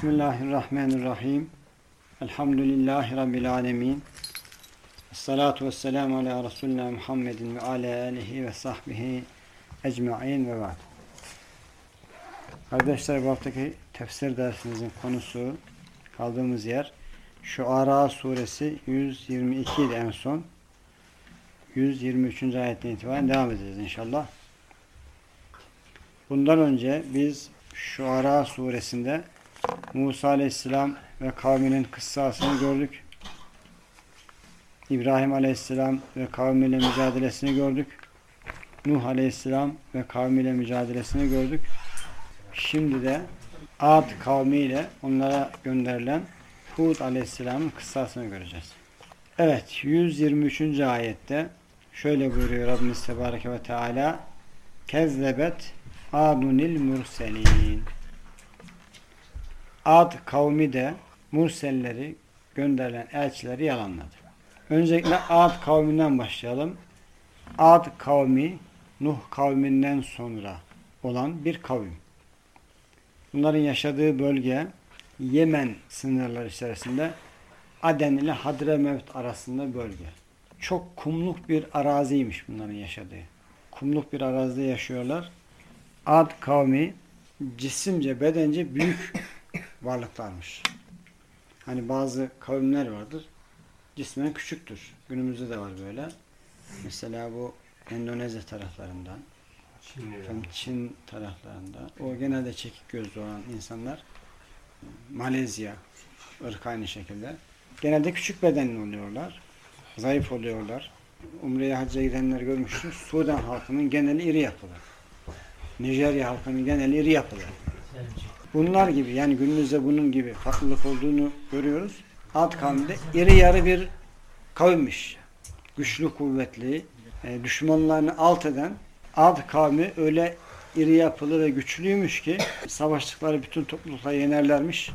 Bismillahirrahmanirrahim. Elhamdülillahi Rabbil alemin. Esselatu vesselamu ala Resulina Muhammedin ve ala alihi ve sahbihi ecma'in ve ba'd. Kardeşler bu haftaki tefsir dersimizin konusu kaldığımız yer Şuara suresi 122 idi en son. 123. ayetten itibaren devam edeceğiz inşallah. Bundan önce biz Şuara suresinde Musa aleyhisselam ve kavminin kıssasını gördük. İbrahim aleyhisselam ve kavmiyle mücadelesini gördük. Nuh aleyhisselam ve kavmiyle mücadelesini gördük. Şimdi de Ad kavmiyle onlara gönderilen Hud aleyhisselamın kıssasını göreceğiz. Evet 123. ayette şöyle buyuruyor Rabbimiz Tebareke ve Teala Kezzebet Adunil Murselin Ad kavmi de Murselleri gönderilen elçileri yalanladı. Öncelikle Ad kavminden başlayalım. Ad kavmi Nuh kavminden sonra olan bir kavim. Bunların yaşadığı bölge Yemen sınırları içerisinde Aden ile Hadremevt arasında bölge. Çok kumluk bir araziymiş bunların yaşadığı. Kumluk bir arazide yaşıyorlar. Ad kavmi cisimce, bedence büyük varlıklarmış. Hani bazı kavimler vardır. Cismen küçüktür. Günümüzde de var böyle. Mesela bu Endonezya taraflarında, Çin, Çin taraflarında. O genelde çekik gözlü olan insanlar Malezya ırk aynı şekilde. Genelde küçük bedenli oluyorlar. Zayıf oluyorlar. Umre'ye hacca gidenler görmüştür. Sudan halkının geneli iri yapılı. Nijerya halkının geneli iri yapılı. Bunlar gibi yani günümüzde bunun gibi farklılık olduğunu görüyoruz. Ad kavminde iri yarı bir kavimmiş. Güçlü, kuvvetli, e, düşmanlarını alt eden Ad kavmi öyle iri yapılı ve güçlüymüş ki savaştıkları bütün toplulukları yenerlermiş.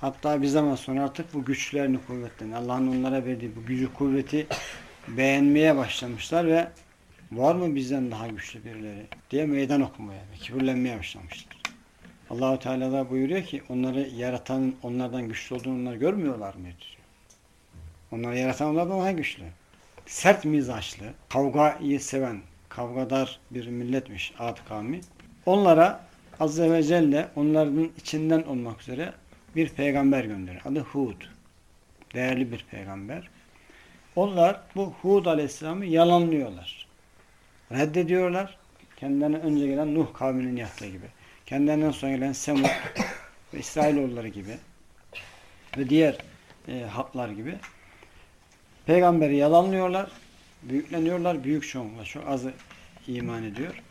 Hatta bir zaman sonra artık bu güçlerini kuvvetlerini, Allah'ın onlara verdiği bu gücü kuvveti beğenmeye başlamışlar ve var mı bizden daha güçlü birileri diye meydan okumaya kibirlenmeye başlamışlar. Allahu Teala da buyuruyor ki onları yaratan onlardan güçlü olduğunu onlar görmüyorlar mı diyor. Onları yaratan onlardan daha güçlü. Sert mizaçlı, kavgayı seven, kavgadar bir milletmiş Ad kavmi. Onlara Azze ve Celle onların içinden olmak üzere bir peygamber gönderiyor. Adı Hud. Değerli bir peygamber. Onlar bu Hud Aleyhisselam'ı yalanlıyorlar. Reddediyorlar. Kendilerine önce gelen Nuh kavminin yaptığı gibi. Kendilerinden sonra gelen Semud ve İsrailoğulları gibi ve diğer e, halklar gibi peygamberi yalanlıyorlar, büyükleniyorlar, büyük çoğunlukla çok azı iman ediyor.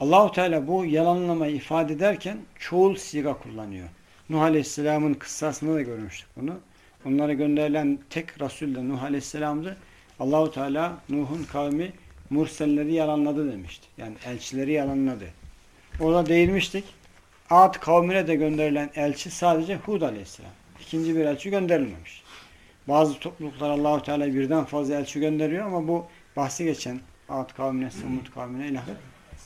Allahu Teala bu yalanlamayı ifade ederken çoğul siga kullanıyor. Nuh Aleyhisselam'ın kıssasında da görmüştük bunu. Onlara gönderilen tek Resul de Nuh Aleyhisselam'dı. Allahu Teala Nuh'un kavmi murselleri yalanladı demişti. Yani elçileri yalanladı. Orada değinmiştik. Ad kavmine de gönderilen elçi sadece Hud aleyhisselam. İkinci bir elçi gönderilmemiş. Bazı topluluklar Allahu Teala birden fazla elçi gönderiyor ama bu bahsi geçen Ad kavmine, Semud kavmine ilahir.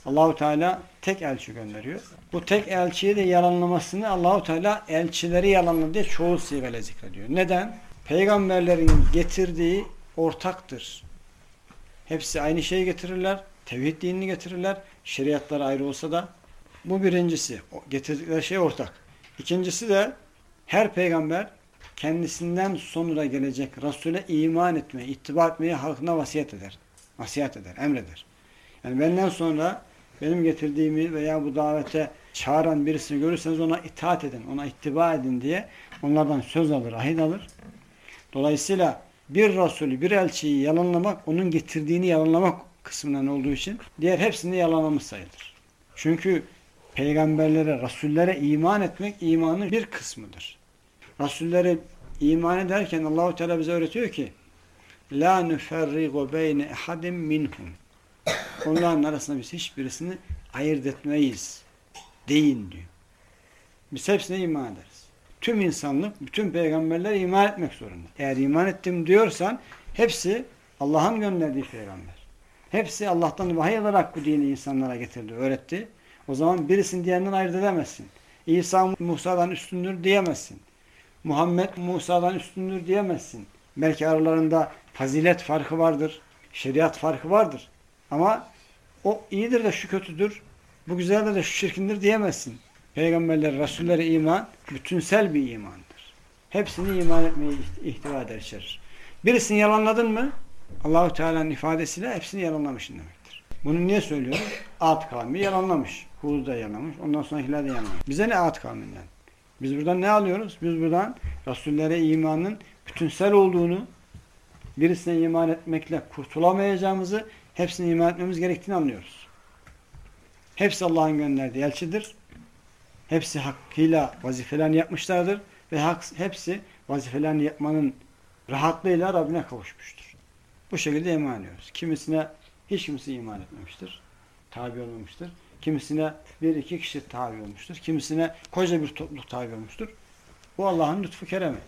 Allahu Teala tek elçi gönderiyor. Bu tek elçiyi de yalanlamasını Allahu Teala elçileri yalanladı diye çoğu sigayla zikrediyor. Neden? Peygamberlerin getirdiği ortaktır. Hepsi aynı şeyi getirirler. Tevhid dinini getirirler. Şeriatlar ayrı olsa da bu birincisi. Getirdikleri şey ortak. İkincisi de her peygamber kendisinden sonra gelecek Resul'e iman etmeye, ittiba etmeye halkına vasiyet eder. Vasiyet eder, emreder. Yani benden sonra benim getirdiğimi veya bu davete çağıran birisini görürseniz ona itaat edin, ona ittiba edin diye onlardan söz alır, ahit alır. Dolayısıyla bir Resulü, bir elçiyi yalanlamak, onun getirdiğini yalanlamak kısmından olduğu için diğer hepsini yalanlamış sayılır. Çünkü peygamberlere, rasullere iman etmek imanın bir kısmıdır. Rasullere iman ederken Allahu Teala bize öğretiyor ki la nuferrigu beyne ehadin minhum. Onların arasında biz hiçbirisini ayırt etmeyiz. Deyin diyor. Biz hepsine iman ederiz. Tüm insanlık, bütün peygamberler iman etmek zorunda. Eğer iman ettim diyorsan hepsi Allah'ın gönderdiği peygamber. Hepsi Allah'tan vahiy alarak bu dini insanlara getirdi, öğretti. O zaman birisini diğerinden ayırt edemezsin. İsa Musa'dan üstündür diyemezsin. Muhammed Musa'dan üstündür diyemezsin. Belki aralarında fazilet farkı vardır, şeriat farkı vardır. Ama o iyidir de şu kötüdür, bu güzeldir de şu çirkindir diyemezsin. Peygamberler, Resullere iman bütünsel bir imandır. Hepsini iman etmeyi ihtiva eder içerir. Birisini yalanladın mı Allahu Teala'nın ifadesiyle hepsini yalanlamışsın demektir. Bunu niye söylüyorum? Ad kavmi yalanlamış. Hud da yalanlamış. Ondan sonrakiler de yalanlamış. Bize ne Ad kavminden? Biz buradan ne alıyoruz? Biz buradan Resullere imanın bütünsel olduğunu, birisine iman etmekle kurtulamayacağımızı, hepsine iman etmemiz gerektiğini anlıyoruz. Hepsi Allah'ın gönderdiği elçidir. Hepsi hakkıyla vazifelerini yapmışlardır ve hepsi vazifelerini yapmanın rahatlığıyla Rabbine kavuşmuştur. Bu şekilde iman ediyoruz. Kimisine hiç kimse iman etmemiştir. Tabi olmamıştır. Kimisine bir iki kişi tabi olmuştur. Kimisine koca bir topluluk tabi olmuştur. Bu Allah'ın lütfu keremi.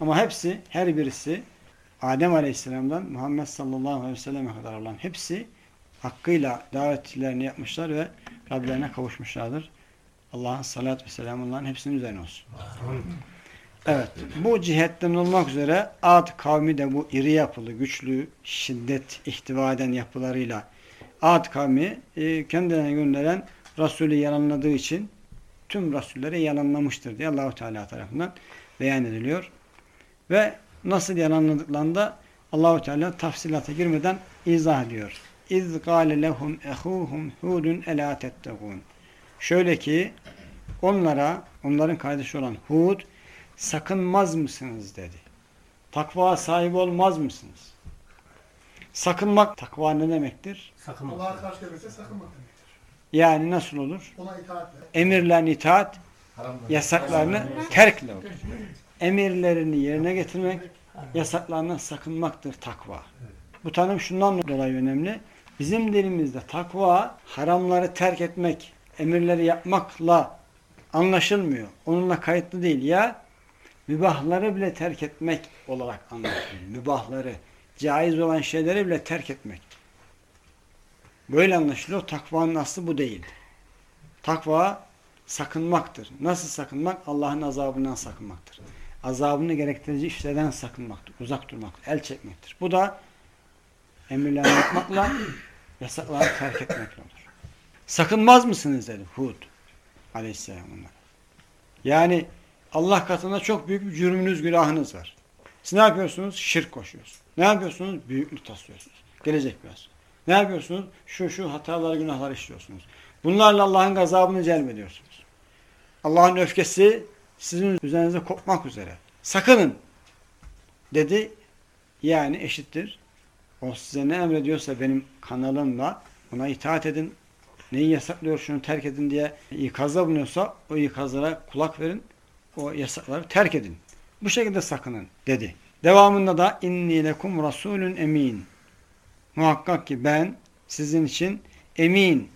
Ama hepsi, her birisi Adem Aleyhisselam'dan Muhammed sallallahu aleyhi ve selleme kadar olan hepsi hakkıyla davetlerini yapmışlar ve Rablerine kavuşmuşlardır. Allah'ın salat ve selamından hepsinin üzerine olsun. Evet. Bu cihetten olmak üzere Ad kavmi de bu iri yapılı, güçlü, şiddet ihtiva eden yapılarıyla Ad kavmi e, kendilerine gönderen Resulü yalanladığı için tüm Resulleri yalanlamıştır diye Allahu Teala tarafından beyan ediliyor. Ve nasıl yalanladıklarında Allahu Teala tafsilata girmeden izah ediyor. İz gâle lehum ehuhum hudun elâ tettegûn. Şöyle ki onlara, onların kardeşi olan Hud sakınmaz mısınız dedi. Takva sahibi olmaz mısınız? Sakınmak, takva ne demektir? Sakınmak. Allah'a karşı gelmese sakınmak demektir. Yani nasıl olur? Ona itaatle. Emirlerine itaat, yasaklarını terkle olur. Emirlerini yerine getirmek, yasaklarından sakınmaktır takva. Bu tanım şundan dolayı önemli. Bizim dilimizde takva haramları terk etmek, emirleri yapmakla anlaşılmıyor. Onunla kayıtlı değil. Ya mübahları bile terk etmek olarak anlaşılıyor. Mübahları, caiz olan şeyleri bile terk etmek. Böyle anlaşılıyor. Takvanın aslı bu değil. Takva sakınmaktır. Nasıl sakınmak? Allah'ın azabından sakınmaktır. Azabını gerektirici işlerden sakınmaktır. Uzak durmaktır. El çekmektir. Bu da emirlerini yapmakla yasakları terk etmekle olur. Sakınmaz mısınız dedi Hud aleyhisselam onlara. Yani Allah katında çok büyük bir cürmünüz, günahınız var. Siz ne yapıyorsunuz? Şirk koşuyorsunuz. Ne yapıyorsunuz? Büyüklük taslıyorsunuz. Gelecek biraz. Ne yapıyorsunuz? Şu şu hatalar, günahlar işliyorsunuz. Bunlarla Allah'ın gazabını celbediyorsunuz. Allah'ın öfkesi sizin üzerinize kopmak üzere. Sakının dedi. Yani eşittir. O size ne emrediyorsa benim kanalımla ona itaat edin. Neyi yasaklıyor şunu terk edin diye ikazda bulunuyorsa o ikazlara kulak verin o yasakları terk edin. Bu şekilde sakının dedi. Devamında da inni lekum rasulun emin. Muhakkak ki ben sizin için emin,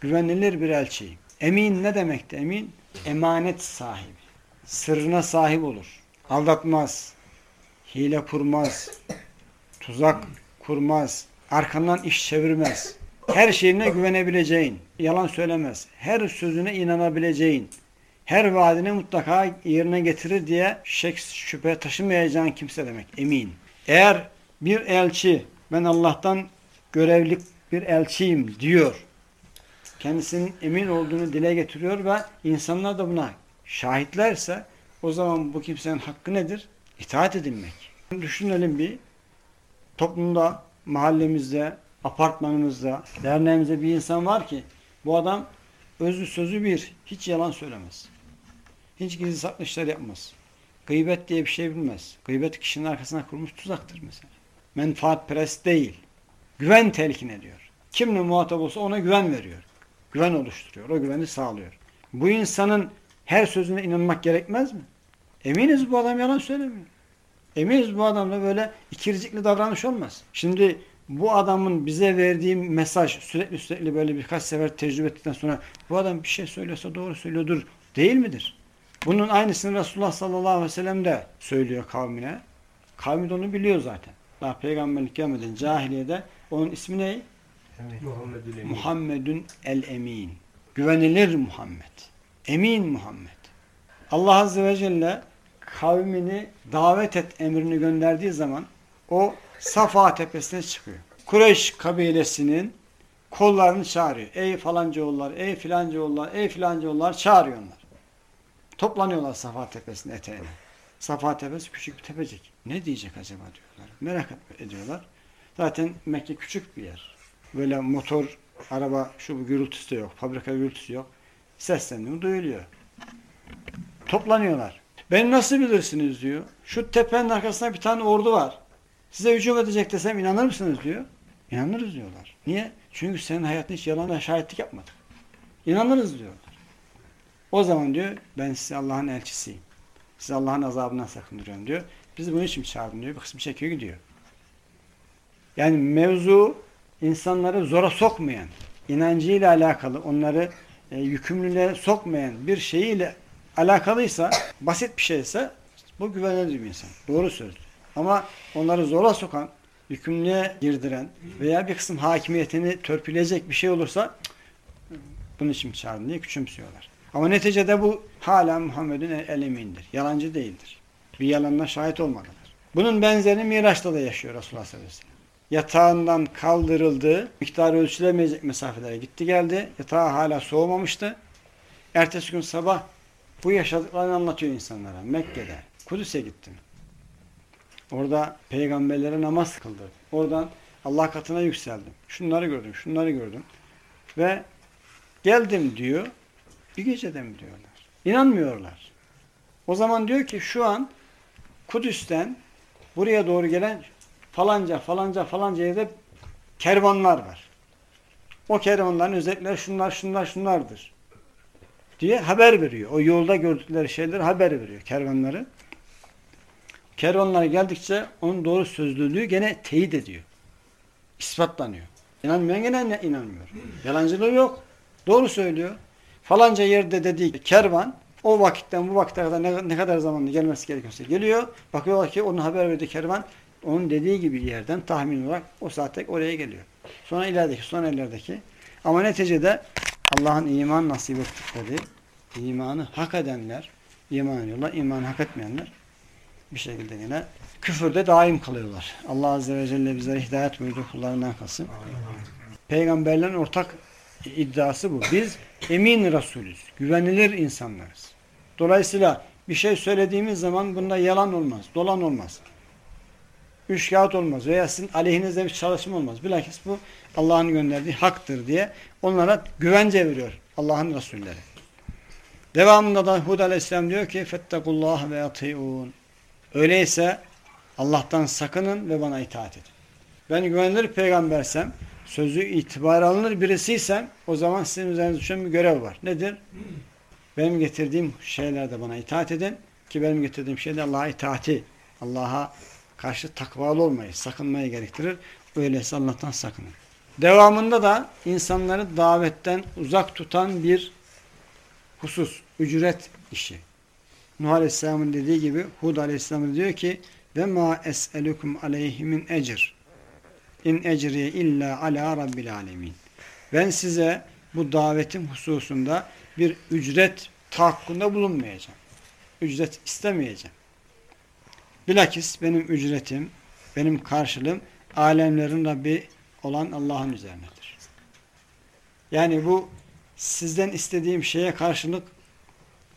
güvenilir bir elçiyim. Emin ne demekti emin? Emanet sahibi. Sırrına sahip olur. Aldatmaz. Hile kurmaz. Tuzak kurmaz. Arkandan iş çevirmez. Her şeyine güvenebileceğin. Yalan söylemez. Her sözüne inanabileceğin her vaadini mutlaka yerine getirir diye şek şüphe taşımayacağın kimse demek. Emin. Eğer bir elçi ben Allah'tan görevli bir elçiyim diyor. Kendisinin emin olduğunu dile getiriyor ve insanlar da buna şahitlerse o zaman bu kimsenin hakkı nedir? İtaat edilmek. Düşünelim bir toplumda, mahallemizde, apartmanımızda, derneğimizde bir insan var ki bu adam özü sözü bir, hiç yalan söylemez. Hiç gizli saklı işler yapmaz. Gıybet diye bir şey bilmez. Gıybet kişinin arkasına kurmuş tuzaktır mesela. Menfaat perest değil. Güven telkin ediyor. Kimle muhatap olsa ona güven veriyor. Güven oluşturuyor. O güveni sağlıyor. Bu insanın her sözüne inanmak gerekmez mi? Eminiz bu adam yalan söylemiyor. Eminiz bu adamla böyle ikircikli davranış olmaz. Şimdi bu adamın bize verdiği mesaj sürekli sürekli böyle birkaç sefer tecrübe ettikten sonra bu adam bir şey söylüyorsa doğru söylüyordur değil midir? Bunun aynısını Resulullah sallallahu aleyhi ve sellem de söylüyor kavmine. Kavmi de onu biliyor zaten. Daha peygamberlik gelmeden cahiliyede onun ismi ne? Evet. Muhammedun el-Emin. Güvenilir Muhammed. Emin Muhammed. Allah Azze ve Celle kavmini davet et emrini gönderdiği zaman o Safa tepesine çıkıyor. Kureyş kabilesinin kollarını çağırıyor. Ey falanca oğullar, ey filanca oğullar, ey filanca oğullar çağırıyor onlar. Toplanıyorlar Safa tepesinin eteğine. Safa tepesi küçük bir tepecik. Ne diyecek acaba diyorlar. Merak ediyorlar. Zaten Mekke küçük bir yer. Böyle motor, araba, şu bu gürültüsü de yok. Fabrika gürültüsü yok. Seslendiğimi duyuluyor. Toplanıyorlar. Ben nasıl bilirsiniz diyor. Şu tepenin arkasında bir tane ordu var. Size hücum edecek desem inanır mısınız diyor. İnanırız diyorlar. Niye? Çünkü senin hayatın hiç yalanla şahitlik yapmadık. İnanırız diyorlar. O zaman diyor ben size Allah'ın elçisiyim. Size Allah'ın azabından sakındırıyorum diyor. Bizi bunun için çağırdım diyor. Bir kısmı çekiyor gidiyor. Yani mevzu insanları zora sokmayan, inancıyla alakalı, onları e, yükümlülüğe sokmayan bir şeyiyle alakalıysa, basit bir şeyse bu güvenilir bir insan. Doğru söylüyor. Ama onları zora sokan, yükümlülüğe girdiren veya bir kısım hakimiyetini törpüleyecek bir şey olursa bunun için çağırın diye küçümsüyorlar. Ama neticede bu hala Muhammed'in el emindir. Yalancı değildir. Bir yalanla şahit olmadılar. Bunun benzerini Miraç'ta da yaşıyor Resulullah sallallahu aleyhi ve sellem. Yatağından kaldırıldı. Miktarı ölçülemeyecek mesafelere gitti geldi. Yatağı hala soğumamıştı. Ertesi gün sabah bu yaşadıklarını anlatıyor insanlara. Mekke'de. Kudüs'e gittim. Orada peygamberlere namaz kıldı. Oradan Allah katına yükseldim. Şunları gördüm, şunları gördüm. Ve geldim diyor. Bir gecede mi diyorlar. İnanmıyorlar. O zaman diyor ki şu an Kudüs'ten buraya doğru gelen falanca falanca falanca yerde kervanlar var. O kervanların özellikleri şunlar şunlar şunlardır diye haber veriyor. O yolda gördükleri şeyler haber veriyor kervanları. Kervanlar geldikçe onun doğru sözlülüğü gene teyit ediyor. İspatlanıyor. İnanmayan gene inanmıyor. Yalancılığı yok. Doğru söylüyor. Falanca yerde dediği kervan o vakitten bu vakte kadar ne, ne kadar zamanla gelmesi gerekiyorsa geliyor. Bakıyorlar ki onun haber verdiği kervan onun dediği gibi yerden tahmin olarak o saatte oraya geliyor. Sonra ilerideki, sonra ilerideki. Ama neticede Allah'ın iman nasip ettikleri, imanı hak edenler, iman ediyorlar. imanı hak etmeyenler bir şekilde yine küfürde daim kalıyorlar. Allah Azze ve Celle bizlere hidayet buyurduğu kullarından kalsın. Peygamberlerin ortak iddiası bu. Biz emin Resulüz. Güvenilir insanlarız. Dolayısıyla bir şey söylediğimiz zaman bunda yalan olmaz, dolan olmaz. Üç kağıt olmaz veya sizin aleyhinizde bir çalışma olmaz. Bilakis bu Allah'ın gönderdiği haktır diye onlara güvence veriyor Allah'ın Resulleri. Devamında da Hud Aleyhisselam diyor ki fettekullah ve atiun. Öyleyse Allah'tan sakının ve bana itaat edin. Ben güvenilir peygambersem, sözü itibar alınır birisiysem o zaman sizin üzerinize düşen bir görev var. Nedir? Benim getirdiğim şeylerde bana itaat edin ki benim getirdiğim şeyde Allah'a itaati, Allah'a karşı takvalı olmayı, sakınmayı gerektirir. Öyleyse Allah'tan sakının. Devamında da insanları davetten uzak tutan bir husus, ücret işi. Nuh Aleyhisselam'ın dediği gibi Hud Aleyhisselam diyor ki ve ma es'elukum aleyhi min ecr in ecri illa ala rabbil alemin. Ben size bu davetim hususunda bir ücret tahakkunda bulunmayacağım. Ücret istemeyeceğim. Bilakis benim ücretim, benim karşılığım alemlerin Rabbi olan Allah'ın üzerinedir. Yani bu sizden istediğim şeye karşılık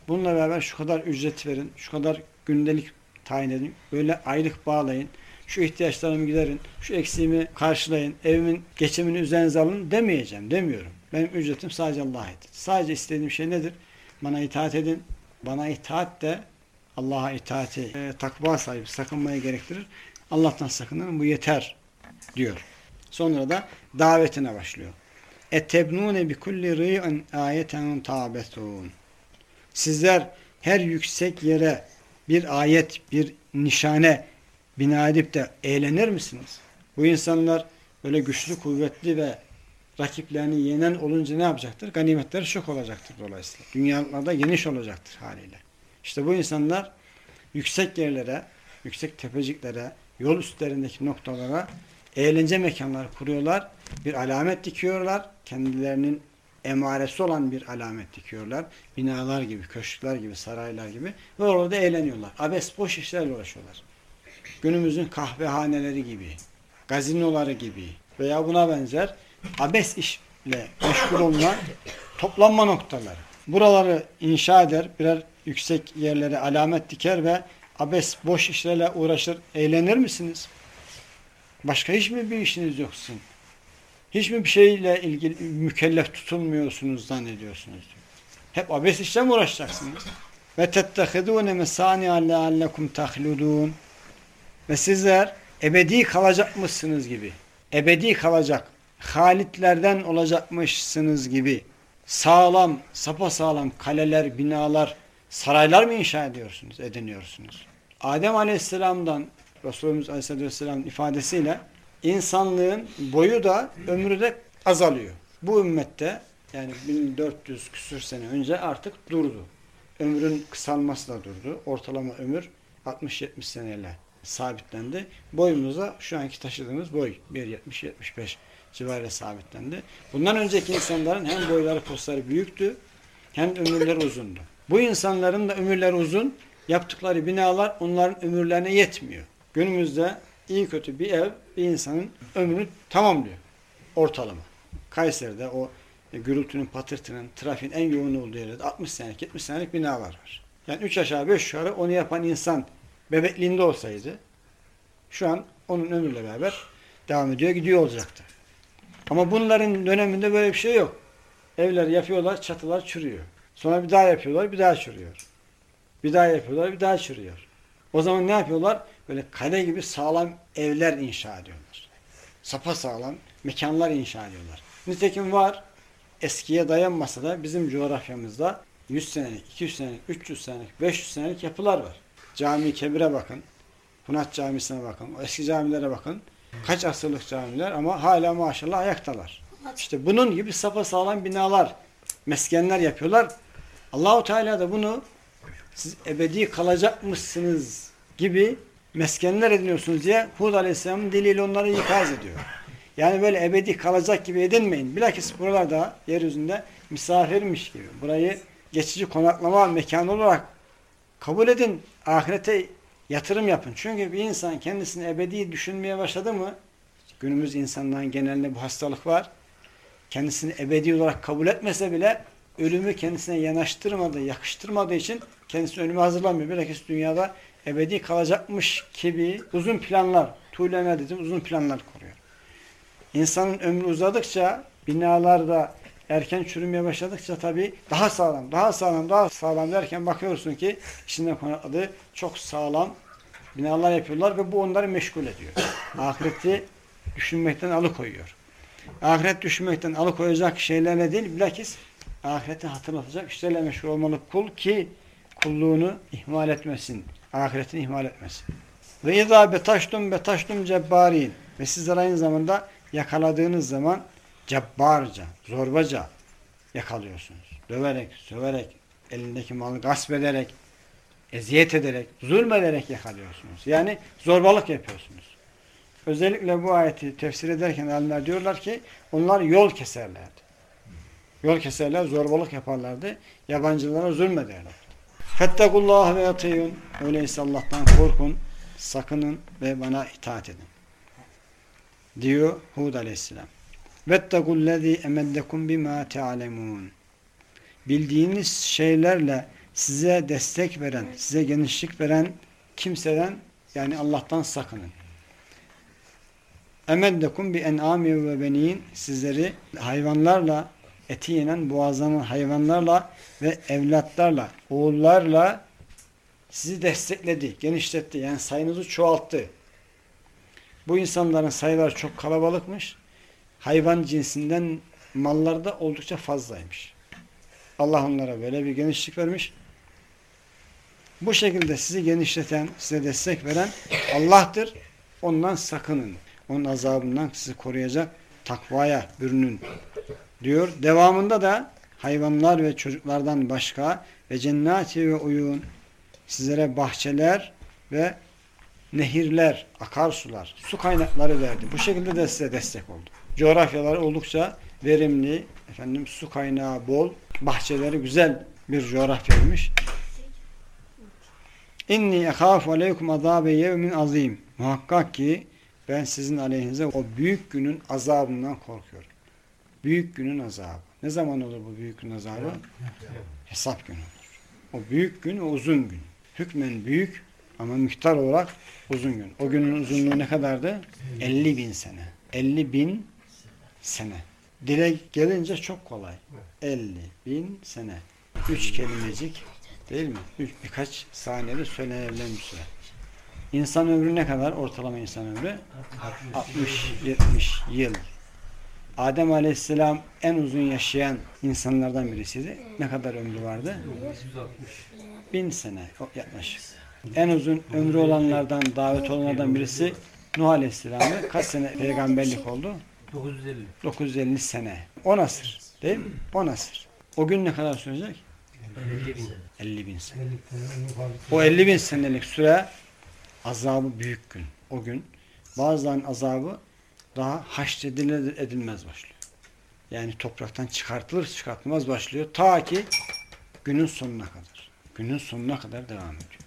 bununla beraber şu kadar ücret verin, şu kadar gündelik tayin edin, böyle aylık bağlayın, şu ihtiyaçlarımı giderin, şu eksiğimi karşılayın, evimin geçimini üzerinize alın demeyeceğim, demiyorum. Benim ücretim sadece Allah'a ait. Sadece istediğim şey nedir? Bana itaat edin. Bana itaat de Allah'a itaati, e, takva sahibi, sakınmayı gerektirir. Allah'tan sakının, bu yeter diyor. Sonra da davetine başlıyor. Etebnune bi kulli ri'in ayeten tabetun. Sizler her yüksek yere bir ayet, bir nişane bina edip de eğlenir misiniz? Bu insanlar böyle güçlü, kuvvetli ve rakiplerini yenen olunca ne yapacaktır? Ganimetleri çok olacaktır dolayısıyla. Dünyalarda geniş olacaktır haliyle. İşte bu insanlar yüksek yerlere, yüksek tepeciklere, yol üstlerindeki noktalara eğlence mekanları kuruyorlar. Bir alamet dikiyorlar. Kendilerinin emaresi olan bir alamet dikiyorlar. Binalar gibi, köşkler gibi, saraylar gibi. Ve orada eğleniyorlar. Abes boş işlerle uğraşıyorlar. Günümüzün kahvehaneleri gibi, gazinoları gibi veya buna benzer abes işle meşgul olunan toplanma noktaları. Buraları inşa eder, birer yüksek yerlere alamet diker ve abes boş işlerle uğraşır. Eğlenir misiniz? Başka hiç mi bir işiniz yoksun? Hiç mi bir şeyle ilgili mükellef tutulmuyorsunuz zannediyorsunuz? Diyor. Hep abes işle mi uğraşacaksınız? Ve tettehidûne mesâni'a leallekum tahludûn ve sizler ebedi kalacakmışsınız gibi, ebedi kalacak, halitlerden olacakmışsınız gibi sağlam, sapasağlam kaleler, binalar, saraylar mı inşa ediyorsunuz, ediniyorsunuz? Adem Aleyhisselam'dan Resulümüz Aleyhisselatü Vesselam'ın ifadesiyle insanlığın boyu da ömrü de azalıyor. Bu ümmette yani 1400 küsür sene önce artık durdu. Ömrün kısalması da durdu. Ortalama ömür 60-70 seneyle sabitlendi. Boyumuza şu anki taşıdığımız boy 1.70-75 civarıyla sabitlendi. Bundan önceki insanların hem boyları postları büyüktü hem ömürleri uzundu. Bu insanların da ömürleri uzun, yaptıkları binalar onların ömürlerine yetmiyor. Günümüzde iyi kötü bir ev bir insanın ömrünü tamamlıyor. Ortalama. Kayseri'de o gürültünün, patırtının, trafiğin en yoğun olduğu yerde 60 senelik, 70 senelik binalar var. Yani 3 aşağı 5 yukarı onu yapan insan bebekliğinde olsaydı şu an onun ömürle beraber devam ediyor, gidiyor olacaktı. Ama bunların döneminde böyle bir şey yok. Evler yapıyorlar, çatılar çürüyor. Sonra bir daha yapıyorlar, bir daha çürüyor. Bir daha yapıyorlar, bir daha çürüyor. O zaman ne yapıyorlar? Böyle kale gibi sağlam evler inşa ediyorlar. Sapa sağlam mekanlar inşa ediyorlar. Nitekim var, eskiye dayanmasa da bizim coğrafyamızda 100 senelik, 200 senelik, 300 senelik, 500 senelik yapılar var. Cami Kebir'e bakın, Hunat Camisi'ne bakın, o eski camilere bakın. Kaç asırlık camiler ama hala maşallah ayaktalar. İşte bunun gibi sapa sağlam binalar, meskenler yapıyorlar. Allahu Teala da bunu siz ebedi kalacakmışsınız gibi meskenler ediniyorsunuz diye Hud Aleyhisselam'ın diliyle onları ikaz ediyor. Yani böyle ebedi kalacak gibi edinmeyin. Bilakis buralarda yeryüzünde misafirmiş gibi. Burayı geçici konaklama mekanı olarak kabul edin. Ahirete yatırım yapın. Çünkü bir insan kendisini ebedi düşünmeye başladı mı günümüz insanların genelinde bu hastalık var. Kendisini ebedi olarak kabul etmese bile ölümü kendisine yanaştırmadığı, yakıştırmadığı için kendisini ölüme hazırlamıyor. Bilakis dünyada ebedi kalacakmış gibi uzun planlar, tuğleme dedim uzun planlar kuruyor. İnsanın ömrü uzadıkça binalarda erken çürümeye başladıkça tabii daha sağlam, daha sağlam, daha sağlam derken bakıyorsun ki içinde konakladığı çok sağlam binalar yapıyorlar ve bu onları meşgul ediyor. Ahireti düşünmekten alıkoyuyor. Ahiret düşünmekten alıkoyacak şeylerle değil, bilakis ahireti hatırlatacak işlerle meşgul olmalı kul ki kulluğunu ihmal etmesin. Ahiretini ihmal etmesin. Ve izâ betaştum betaştum cebbarin. Ve sizler aynı zamanda yakaladığınız zaman cebbarca, zorbaca yakalıyorsunuz. Döverek, söverek, elindeki malı gasp ederek, eziyet ederek, zulmederek yakalıyorsunuz. Yani zorbalık yapıyorsunuz. Özellikle bu ayeti tefsir ederken alimler diyorlar ki onlar yol keserlerdi. Yol keserler, zorbalık yaparlardı. Yabancılara zulmederlerdi. Fettekullah ve yatıyun. Öyleyse Allah'tan korkun, sakının ve bana itaat edin. Diyor Hud aleyhisselam. Vettekullezî emeddekum bimâ te'alemun. Bildiğiniz şeylerle size destek veren, size genişlik veren kimseden yani Allah'tan sakının. Emeddekum bi en'ami ve benin sizleri hayvanlarla eti yenen boğazlanan hayvanlarla ve evlatlarla, oğullarla sizi destekledi, genişletti. Yani sayınızı çoğalttı. Bu insanların sayıları çok kalabalıkmış. Hayvan cinsinden mallar da oldukça fazlaymış. Allah onlara böyle bir genişlik vermiş. Bu şekilde sizi genişleten, size destek veren Allah'tır. Ondan sakının. Onun azabından sizi koruyacak takvaya bürünün diyor. Devamında da hayvanlar ve çocuklardan başka ve cennati ve uyun sizlere bahçeler ve nehirler, akarsular, su kaynakları verdi. Bu şekilde de size destek oldu. Coğrafyaları oldukça verimli, efendim su kaynağı bol, bahçeleri güzel bir coğrafyaymış. İnni ehâfu aleykum azâbe yevmin azîm. Muhakkak ki ben sizin aleyhinize o büyük günün azabından korkuyorum. Büyük günün azabı. Ne zaman olur bu büyük günün azabı? Hesap günü olur. O büyük gün o uzun gün. Hükmen büyük ama miktar olarak uzun gün. O günün uzunluğu ne kadardı? 50 bin sene. 50 bin sene. Dile gelince çok kolay. 50 bin sene. Üç kelimecik değil mi? Üç, birkaç saniyede söylenebilen bir süre. İnsan ömrü ne kadar? Ortalama insan ömrü? 60-70 yıl. Adem Aleyhisselam en uzun yaşayan insanlardan birisiydi. Ne kadar ömrü vardı? Bin sene yaklaşık. En uzun ömrü olanlardan, davet olanlardan birisi Nuh Aleyhisselam'ı kaç sene peygamberlik oldu? 950. 950 sene. 10 asır. Değil mi? 10 asır. O gün ne kadar sürecek? 50 bin. 50 bin sene. O 50 bin senelik süre azabı büyük gün. O gün bazılarının azabı daha haşredilir edilmez başlıyor. Yani topraktan çıkartılır çıkartılmaz başlıyor. Ta ki günün sonuna kadar. Günün sonuna kadar devam ediyor.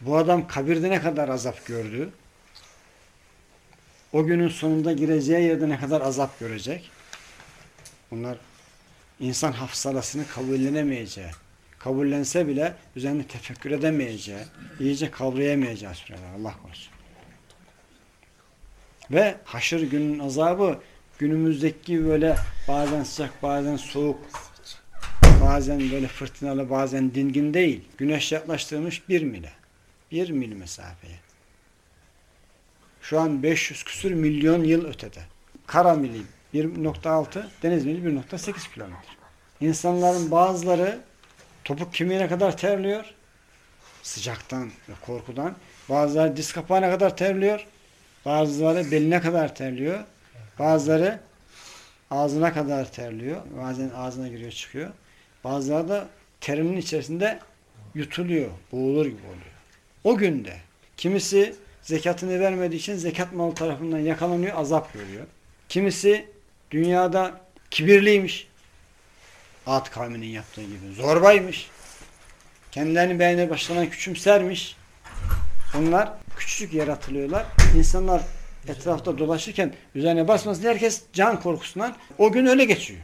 Bu adam kabirde ne kadar azap gördü? O günün sonunda gireceği yerde ne kadar azap görecek? Bunlar insan hafsalasını kabullenemeyeceği, kabullense bile üzerine tefekkür edemeyeceği, iyice kavrayamayacağı süreler Allah korusun. Ve haşır günün azabı günümüzdeki böyle bazen sıcak bazen soğuk bazen böyle fırtınalı bazen dingin değil. Güneş yaklaştırmış bir mile. Bir mil mesafeye. Şu an 500 küsür milyon yıl ötede. Kara mili 1.6, deniz mili 1.8 kilometre. İnsanların bazıları topuk kemiğine kadar terliyor. Sıcaktan ve korkudan. Bazıları diz kapağına kadar terliyor. Bazıları beline kadar terliyor. Bazıları ağzına kadar terliyor. Bazen ağzına giriyor çıkıyor. Bazıları da terinin içerisinde yutuluyor. Boğulur gibi oluyor. O günde kimisi zekatını vermediği için zekat malı tarafından yakalanıyor, azap görüyor. Kimisi dünyada kibirliymiş. Ad kavminin yaptığı gibi. Zorbaymış. Kendilerini beğenir başlarına küçümsermiş. Onlar küçücük yaratılıyorlar. İnsanlar etrafta dolaşırken üzerine basmasın herkes can korkusundan o gün öyle geçiyor.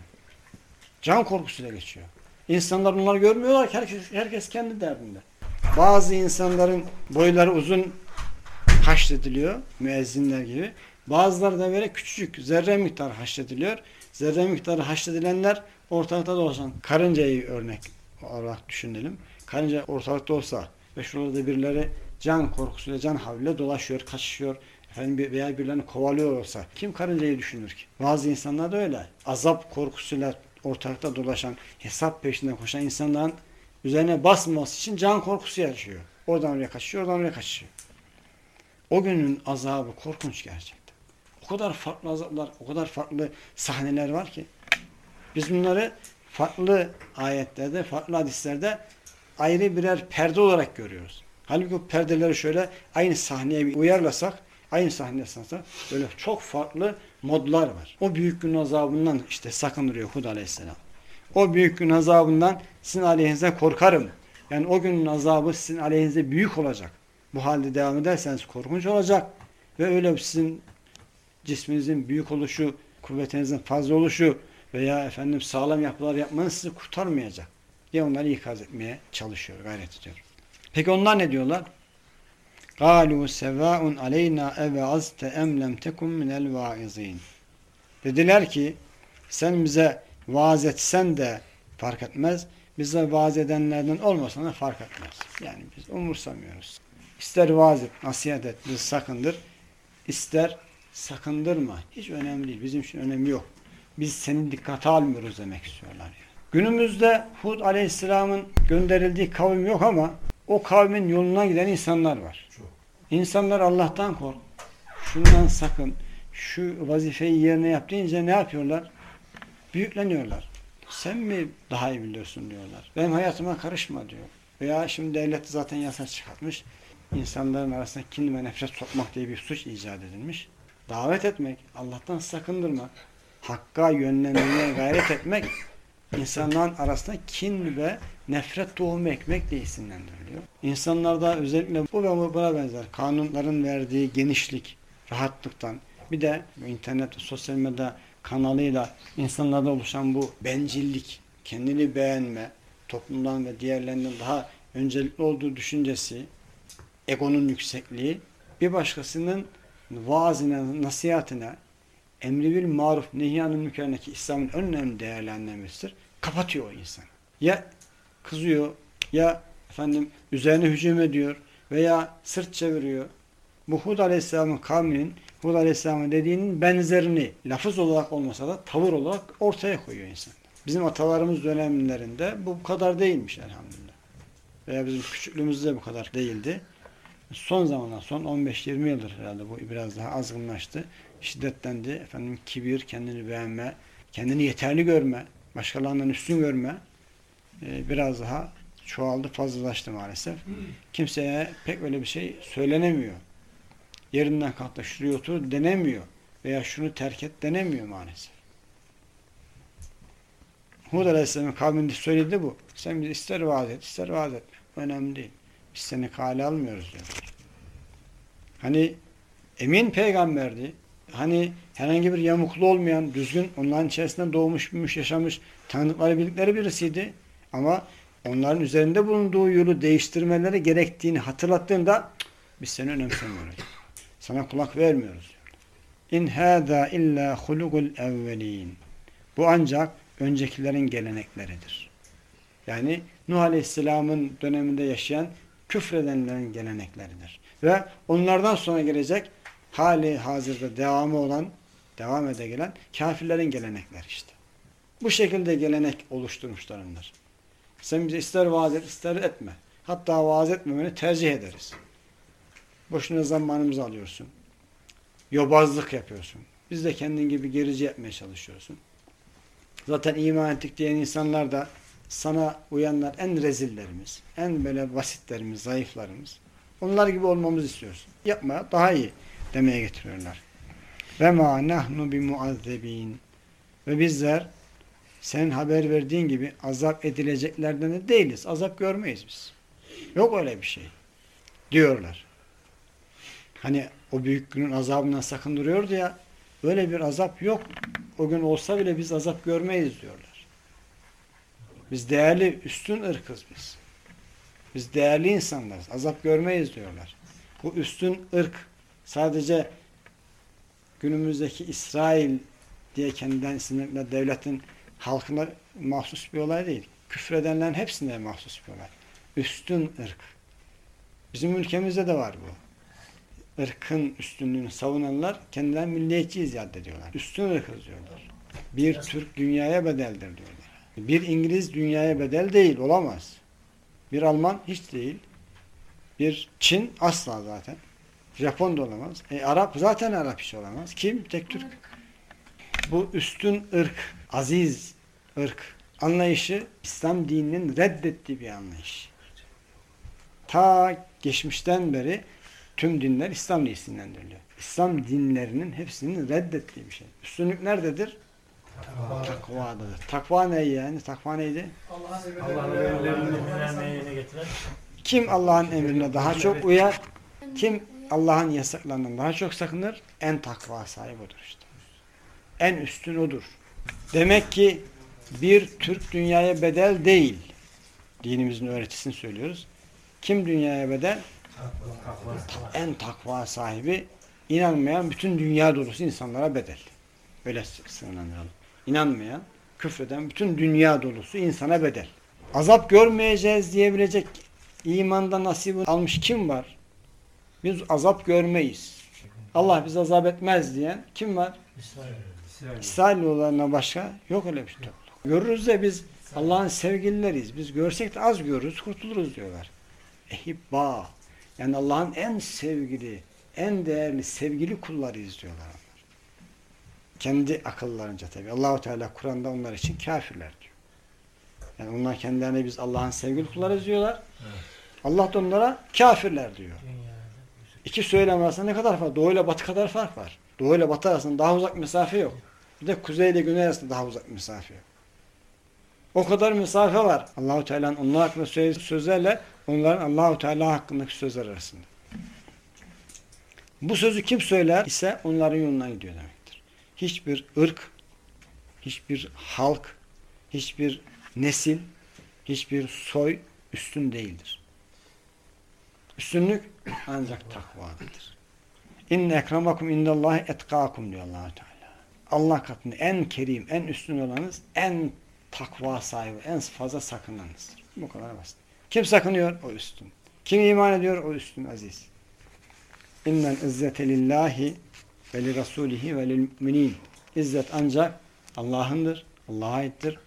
Can korkusuyla geçiyor. İnsanlar onları görmüyorlar ki herkes, herkes kendi derdinde. Bazı insanların boyları uzun haşrediliyor. Müezzinler gibi. Bazıları da böyle küçücük zerre miktarı haşrediliyor. Zerre miktarı haşredilenler ortalıkta dolaşan karıncayı örnek olarak düşünelim. Karınca ortalıkta olsa ve şurada birileri can korkusuyla, can havliyle dolaşıyor, kaçışıyor efendim veya birilerini kovalıyor olsa kim karıncayı düşünür ki? Bazı insanlar da öyle. Azap korkusuyla ortalıkta dolaşan, hesap peşinden koşan insanların üzerine basmaması için can korkusu yaşıyor. Oradan oraya kaçıyor, oradan oraya kaçıyor. O günün azabı korkunç gerçekten. O kadar farklı azaplar, o kadar farklı sahneler var ki biz bunları farklı ayetlerde, farklı hadislerde ayrı birer perde olarak görüyoruz. Halbuki o perdeleri şöyle aynı sahneye bir uyarlasak, aynı sahneye sansak böyle çok farklı modlar var. O büyük gün azabından işte sakındırıyor Hud aleyhisselam. O büyük gün azabından sizin aleyhinize korkarım. Yani o günün azabı sizin aleyhinize büyük olacak. Bu halde devam ederseniz korkunç olacak. Ve öyle sizin cisminizin büyük oluşu, kuvvetinizin fazla oluşu veya efendim sağlam yapılar yapmanız sizi kurtarmayacak diye onları ikaz etmeye çalışıyor, gayret ediyor. Peki onlar ne diyorlar? قَالُوا سَوَاءٌ عَلَيْنَا اَوَعَزْتَ اَمْ لَمْ تَكُمْ مِنَ الْوَاعِزِينَ Dediler ki sen bize vaaz etsen de fark etmez. Bize vaaz edenlerden olmasan da fark etmez. Yani biz umursamıyoruz. İster vaaz et, nasihat et, bizi sakındır. İster sakındırma. Hiç önemli değil. Bizim için önemi yok. Biz senin dikkate almıyoruz demek istiyorlar. Günümüzde Hud Aleyhisselam'ın gönderildiği kavim yok ama o kavmin yoluna giden insanlar var. İnsanlar Allah'tan kork. Şundan sakın. Şu vazifeyi yerine yap deyince ne yapıyorlar? Büyükleniyorlar. Sen mi daha iyi biliyorsun diyorlar. Benim hayatıma karışma diyor. Veya şimdi devlet zaten yasa çıkartmış. İnsanların arasında kin ve nefret sokmak diye bir suç icat edilmiş. davet etmek, Allah'tan sakındırmak, hakka yönlendirmeye gayret etmek insanların arasında kin ve nefret tohumu ekmek de isimlendiriliyor. İnsanlarda özellikle bu ve buna benzer kanunların verdiği genişlik, rahatlıktan bir de internet, sosyal medya kanalıyla insanlarda oluşan bu bencillik, kendini beğenme, toplumdan ve diğerlerinden daha öncelikli olduğu düşüncesi, egonun yüksekliği, bir başkasının vaazine, nasihatine, emri bil maruf, nehyanın mükemmendeki İslam'ın önemli değerlendirmesidir. Kapatıyor o insan. Ya kızıyor, ya efendim üzerine hücum ediyor veya sırt çeviriyor. Bu Hud Aleyhisselam'ın kavminin Hud Aleyhisselam'ın dediğinin benzerini lafız olarak olmasa da tavır olarak ortaya koyuyor insan. Bizim atalarımız dönemlerinde bu kadar değilmiş elhamdülillah. Veya bizim küçüklüğümüzde bu kadar değildi. Son zamanlar, son 15-20 yıldır herhalde bu biraz daha azgınlaştı. Şiddetlendi. Efendim kibir, kendini beğenme, kendini yeterli görme, başkalarından üstün görme e, biraz daha çoğaldı, fazlalaştı maalesef. Kimseye pek öyle bir şey söylenemiyor. Yerinden kalk da şuraya otur denemiyor. Veya şunu terk et denemiyor maalesef. Hud Aleyhisselam'ın kavminde söyledi bu. Sen bizi ister vaaz et, ister vaaz etme. Önemli değil. Biz seni kale almıyoruz diyor. Hani emin peygamberdi. Hani herhangi bir yamuklu olmayan, düzgün, onların içerisinde doğmuş, büyümüş, yaşamış, tanıdıkları, bildikleri birisiydi. Ama onların üzerinde bulunduğu yolu değiştirmeleri gerektiğini hatırlattığında biz seni önemsemiyoruz. Sana kulak vermiyoruz. İn hâzâ illâ hulugul evvelîn. Bu ancak öncekilerin gelenekleridir. Yani Nuh Aleyhisselam'ın döneminde yaşayan küfredenlerin gelenekleridir. Ve onlardan sonra gelecek hali hazırda devamı olan, devam ede gelen kafirlerin gelenekleri işte. Bu şekilde gelenek oluşturmuşlarındır. Sen bize ister vaaz et, ister etme. Hatta vaaz etmemeni tercih ederiz. Boşuna zamanımızı alıyorsun. Yobazlık yapıyorsun. Biz de kendin gibi gerici yapmaya çalışıyorsun. Zaten iman ettik diyen insanlar da sana uyanlar en rezillerimiz, en böyle basitlerimiz, zayıflarımız. Onlar gibi olmamızı istiyorsun. Yapma, daha iyi demeye getiriyorlar. Ve ma nahnu bi muazzebin. Ve bizler sen haber verdiğin gibi azap edileceklerden de değiliz. Azap görmeyiz biz. Yok öyle bir şey. Diyorlar. Hani o büyük günün azabından sakındırıyordu ya öyle bir azap yok. O gün olsa bile biz azap görmeyiz diyorlar. Biz değerli, üstün ırkız biz. Biz değerli insanlarız. Azap görmeyiz diyorlar. Bu üstün ırk sadece günümüzdeki İsrail diye kendinden isimlendiren devletin halkına mahsus bir olay değil. Küfredenlerin hepsine mahsus bir olay. Üstün ırk. Bizim ülkemizde de var bu. Irkın üstünlüğünü savunanlar kendilerini milliyetçi icat ediyorlar. Üstün ırkız diyorlar. Bir Türk dünyaya bedeldir diyorlar. Bir İngiliz dünyaya bedel değil, olamaz. Bir Alman hiç değil. Bir Çin asla zaten. Japon da olamaz. E, Arap zaten Arap hiç olamaz. Kim? Tek Türk. Bu üstün ırk, aziz ırk anlayışı İslam dininin reddettiği bir anlayış. Ta geçmişten beri tüm dinler İslam diye isimlendiriliyor. İslam dinlerinin hepsinin reddettiği bir şey. Üstünlük nerededir? Takvadadır. Takva ne yani? Takva neydi? Allah'ın Allah'ın emirlerini emirlerini yerine getiren Kim Allah'ın emrine daha çok uyar? Kim Allah'ın yasaklarından daha çok sakınır? En takva sahibi odur işte. En üstün odur. Demek ki bir Türk dünyaya bedel değil. Dinimizin öğretisini söylüyoruz. Kim dünyaya bedel? En takva sahibi inanmayan bütün dünya dolusu insanlara bedel. Öyle sınırlandıralım. İnanmayan, küfreden bütün dünya dolusu insana bedel. Azap görmeyeceğiz diyebilecek imanda nasip almış kim var? Biz azap görmeyiz. Allah biz azap etmez diyen kim var? İsrail. İsrailoğullarına başka yok öyle bir şey. topluluk. Görürüz de biz Allah'ın sevgilileriyiz. Biz görsek de az görürüz, kurtuluruz diyorlar. Ehibba. Yani Allah'ın en sevgili, en değerli, sevgili kullarıyız diyorlar onlar. Kendi akıllarınca tabi. Allahu Teala Kur'an'da onlar için kafirler diyor. Yani onlar kendilerine biz Allah'ın sevgili kullarıyız diyorlar. Allah da onlara kafirler diyor. İki söylem arasında ne kadar fark? Doğu ile batı kadar fark var. Doğu ile batı arasında daha uzak mesafe yok. Bir de kuzey ile güney arasında daha uzak mesafe yok. O kadar mesafe var. Allahu Teala'nın onlar hakkında söylediği sözlerle onların Allahu Teala hakkındaki sözler arasında. Bu sözü kim söyler ise onların yoluna gidiyor demektir. Hiçbir ırk, hiçbir halk, hiçbir nesil, hiçbir soy üstün değildir. Üstünlük ancak takvadadır. İnne ekramakum indallahi etkâkum diyor allah Teala. Allah katında en kerim, en üstün olanınız, en takva sahibi, en fazla sakınanınızdır. Bu kadar basit. Kim sakınıyor? O üstün. Kim iman ediyor? O üstün aziz. İnnel izzete lillahi ve li rasulihi ve lil müminin. İzzet ancak Allah'ındır, Allah'a aittir,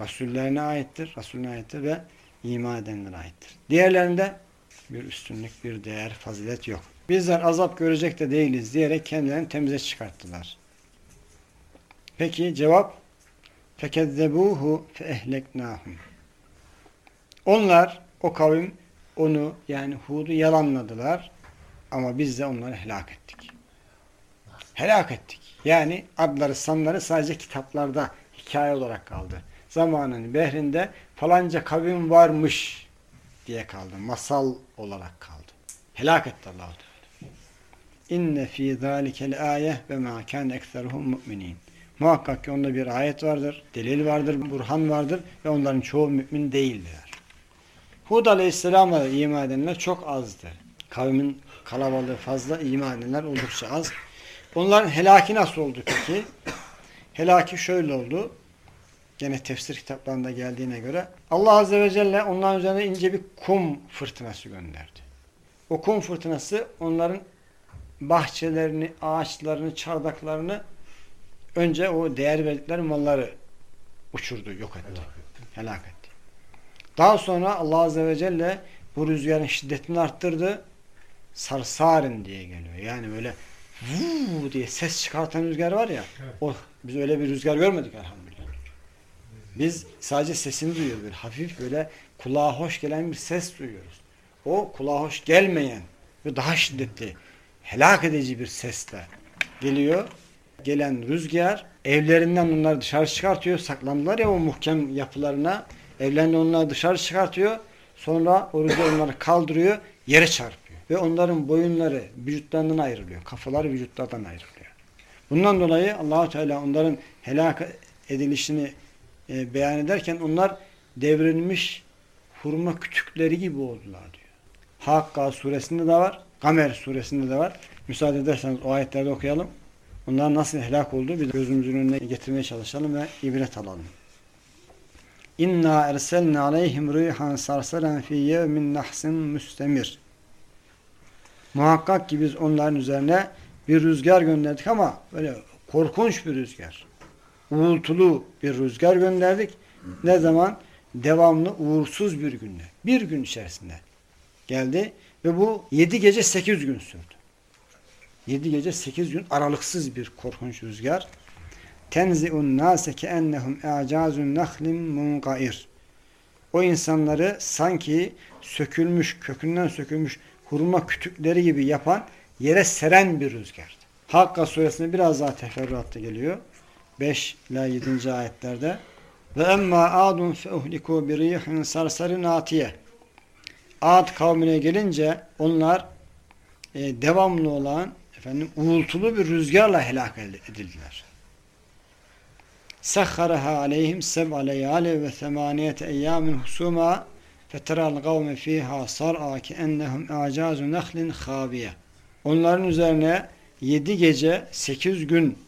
Resullerine aittir, Resulüne aittir ve iman edenlere aittir. Diğerlerinde bir üstünlük, bir değer, fazilet yok. Bizler azap görecek de değiliz diyerek kendilerini temize çıkarttılar. Peki cevap fekezzebuhu feehleknahum. Onlar o kavim onu yani Hud'u yalanladılar ama biz de onları helak ettik. Helak ettik. Yani adları sanları sadece kitaplarda hikaye olarak kaldı. Zamanın behrinde falanca kavim varmış diye kaldı. Masal olarak kaldı. Helak etti Allahu Teala. İnne fî zâlikel âye ve mâ kâne ekseruhum mu'minîn. Muhakkak ki onda bir ayet vardır, delil vardır, burhan vardır ve onların çoğu mümin değildiler. Hud aleyhisselam'a iman edenler çok azdı. Kavmin kalabalığı fazla, iman edenler oldukça az. Onların helaki nasıl oldu peki? Helaki şöyle oldu. Gene tefsir kitaplarında geldiğine göre Allah Azze ve Celle onların üzerine ince bir kum fırtınası gönderdi. O kum fırtınası onların bahçelerini, ağaçlarını, çardaklarını önce o değer verdikleri malları uçurdu, yok etti. Helak etti. Daha sonra Allah Azze ve Celle bu rüzgarın şiddetini arttırdı. Sarsarin diye geliyor. Yani böyle vuu diye ses çıkartan rüzgar var ya. Evet. O biz öyle bir rüzgar görmedik elhamdülillah. Biz sadece sesini duyuyoruz. Böyle hafif böyle kulağa hoş gelen bir ses duyuyoruz. O kulağa hoş gelmeyen ve daha şiddetli, helak edici bir sesle geliyor. Gelen rüzgar evlerinden onları dışarı çıkartıyor. Saklandılar ya o muhkem yapılarına. Evlerinden onları dışarı çıkartıyor. Sonra o rüzgar onları kaldırıyor, yere çarpıyor. Ve onların boyunları vücutlarından ayrılıyor. Kafaları vücutlardan ayrılıyor. Bundan dolayı Allahu Teala onların helak edilişini e, beyan ederken onlar devrilmiş hurma kütükleri gibi oldular diyor. Hakka suresinde de var. Kamer suresinde de var. Müsaade ederseniz o ayetlerde okuyalım. Onların nasıl helak olduğu bir gözümüzün önüne getirmeye çalışalım ve ibret alalım. İnna erselna aleyhim rihan sarsaren fi yevmin nahsin müstemir. Muhakkak ki biz onların üzerine bir rüzgar gönderdik ama böyle korkunç bir rüzgar. Uğultulu bir rüzgar gönderdik. Ne zaman? Devamlı uğursuz bir günde. Bir gün içerisinde geldi ve bu yedi gece sekiz gün sürdü. Yedi gece sekiz gün aralıksız bir korkunç rüzgar. Tenzi'un nase ke ennehum e'cazun nahlin munqair. O insanları sanki sökülmüş, kökünden sökülmüş hurma kütükleri gibi yapan, yere seren bir rüzgardı. Hakka suresinde biraz daha teferruatlı geliyor. 5 ila 7. ayetlerde. Ve emma adun fe uhliku bi rihin sarsarin atiye. Ad kavmine gelince onlar e, devamlı olan efendim uğultulu bir rüzgarla helak edildiler. Sahharaha aleyhim seb'a leyali ve semaniyete eyyamin husuma feteral kavme fiha sar'a ki ennehum a'cazu nahlin khabiye. Onların üzerine yedi gece sekiz gün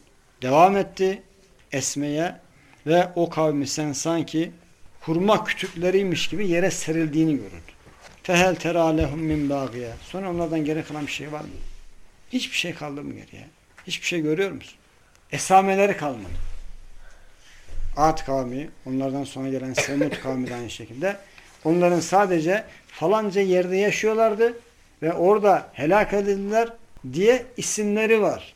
devam etti esmeye ve o kavmi sen sanki hurma kütükleriymiş gibi yere serildiğini görürdü. Fehel tera lehum min bagiye. Sonra onlardan geri kalan bir şey var mı? Hiçbir şey kaldı mı geriye? Hiçbir şey görüyor musun? Esameleri kalmadı. Ad kavmi, onlardan sonra gelen Semud kavmi de aynı şekilde. Onların sadece falanca yerde yaşıyorlardı ve orada helak edildiler diye isimleri var.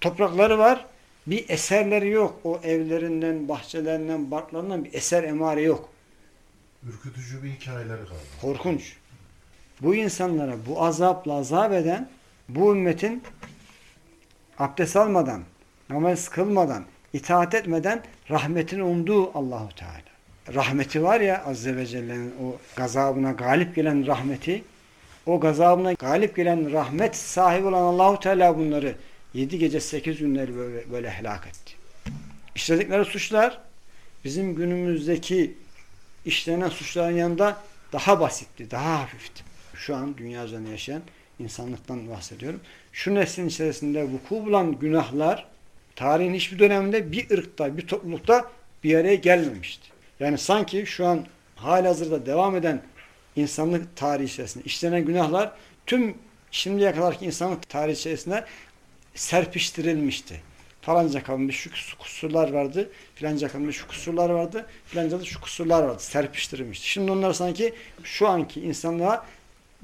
Toprakları var. Bir eserleri yok. O evlerinden, bahçelerinden, barklarından bir eser emare yok. Ürkütücü bir hikayeleri kaldı. Korkunç. Bu insanlara bu azapla azap eden bu ümmetin abdest almadan, namaz kılmadan, itaat etmeden rahmetini umduğu Allahu Teala. Rahmeti var ya Azze ve Celle'nin o gazabına galip gelen rahmeti, o gazabına galip gelen rahmet sahibi olan Allahu Teala bunları 7 gece 8 günleri böyle, böyle helak etti. İşledikleri suçlar bizim günümüzdeki işlenen suçların yanında daha basitti, daha hafifti. Şu an dünya üzerinde yaşayan insanlıktan bahsediyorum. Şu neslin içerisinde vuku bulan günahlar tarihin hiçbir döneminde bir ırkta, bir toplulukta bir araya gelmemişti. Yani sanki şu an halihazırda devam eden insanlık tarihi içerisinde işlenen günahlar tüm şimdiye kadarki insanlık tarihi içerisinde serpiştirilmişti. Falanca kavimde şu kusurlar vardı, filanca kavimde şu kusurlar vardı, filanca da şu kusurlar vardı. Serpiştirilmişti. Şimdi onlar sanki şu anki insanlığa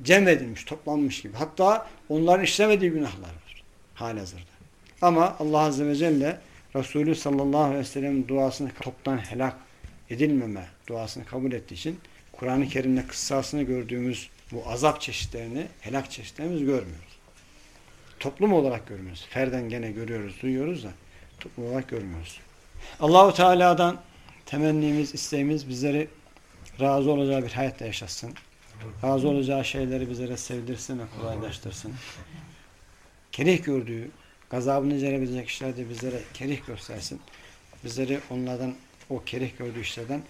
cem edilmiş, toplanmış gibi. Hatta onların işlemediği günahlar var halihazırda. Ama Allah Azze ve Celle Resulü sallallahu aleyhi ve sellem duasını toptan helak edilmeme duasını kabul ettiği için Kur'an-ı Kerim'de kıssasını gördüğümüz bu azap çeşitlerini, helak çeşitlerini biz görmüyoruz. Toplum olarak görmüyoruz. Ferden gene görüyoruz, duyuyoruz da toplum olarak görmüyoruz. Allahu Teala'dan temennimiz, isteğimiz bizleri razı olacağı bir hayatta yaşatsın. Razı olacağı şeyleri bizlere sevdirsin ve kolaylaştırsın. Kerih gördüğü, gazabını celebilecek işler de bizlere kerih göstersin. Bizleri onlardan, o kerih gördüğü işlerden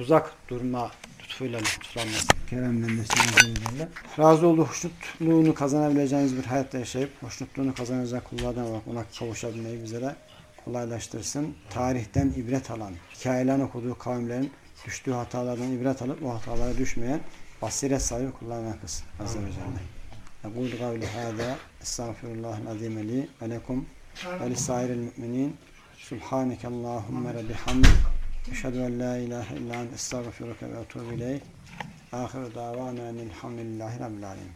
uzak durma lütfuyla lütflanmasın. Kerem bendesiyle razı olduğu hoşnutluğunu kazanabileceğiniz bir hayatta yaşayıp hoşnutluğunu kazanacak kullardan olarak ona kavuşabilmeyi bizlere kolaylaştırsın. Tarihten ibret alan, hikayelerini okuduğu kavimlerin düştüğü hatalardan ibret alıp o hatalara düşmeyen basiret sahibi kullarına kılsın. Azze ve Celle. Ekul gavli hâdâ estağfirullahil azîme li ve lekum ve lisairil mü'minin Subhaneke Allahümme rabbi hamd Eşhedü en la ilahe illa en estağfiruke ve etûbü ileyk Ahiru davana enilhamdülillahi rabbil alemin.